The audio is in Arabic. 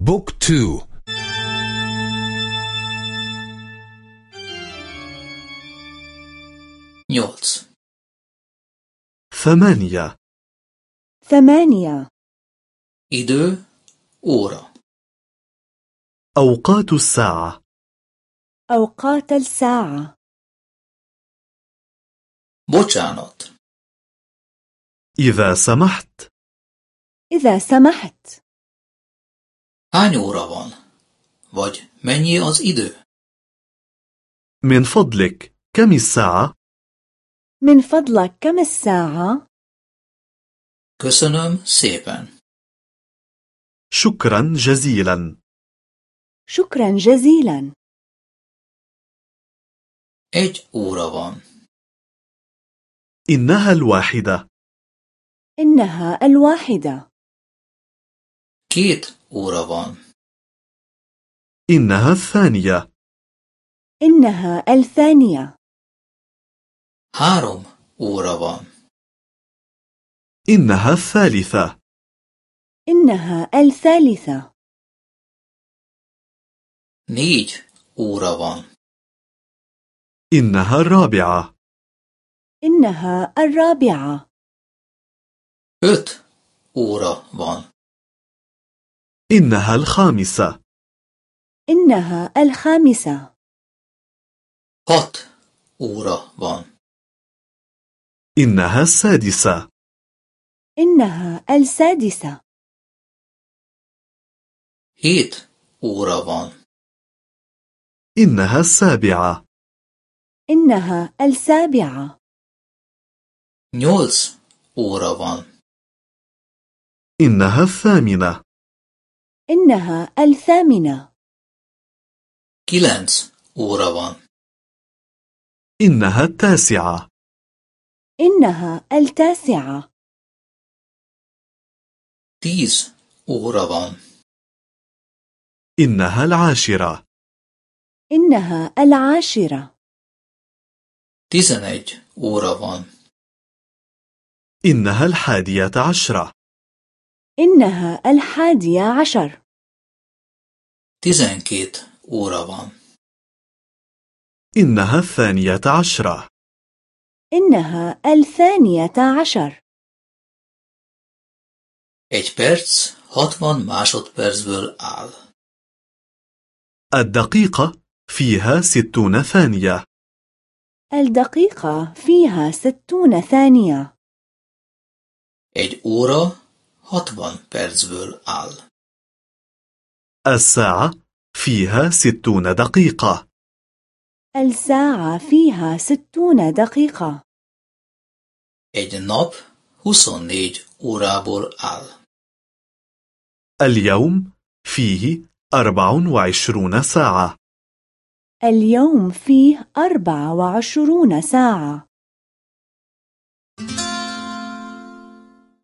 Book two nyolc ثمانية ثمانية idő. Óra. أوقات الساعة أوقات الساعة bocsánat. إذا سمحت إذا سمحت hány óra van? Vagy mennyi az idő? من فضلك كم الساعة؟ من فضلك كم الساعة؟ köszönöm szépen. شكرا جزيلا. شكرا جزيلا. Egy óra van. إنها الواحدة. إنها الواحدة. Két óra van. إنها الثانية. إنها الثانية. Három óra van. إنها الثالثة. إنها الثالثة. Négy óra van. إنها الرابعة. إنها الرابعة. Öt óra van. إنها الخامسة. إنها الخامسة. Hat óra van. إنها السادسة. إنها السادسة. Hét óra van. إنها السابعة. إنها السابعة. Nyolc óra van. إنها الثامنة. إنها الثامنة. óra van إنها التاسعة. إنها التاسعة. óra van إنها العاشرة. إنها العاشرة. óra van إنها الحادية عشرة. إنها الحادية عشر. Tizenkét óra van. إنها الثانية عشرة. إنها الثانية عشر. Egy perc hatvan másodpercből áll. الدقيقة فيها ستون ثانية. الدقيقة فيها ستون ثانية. Egy óra hatvan percből áll. الساعة فيها ستون دقيقة. الساعة فيها ستون دقيقة. Egy nap huszonnégy órából áll. اليوم فيه أربع وعشرون ساعة. اليوم فيه أربع وعشرون ساعة.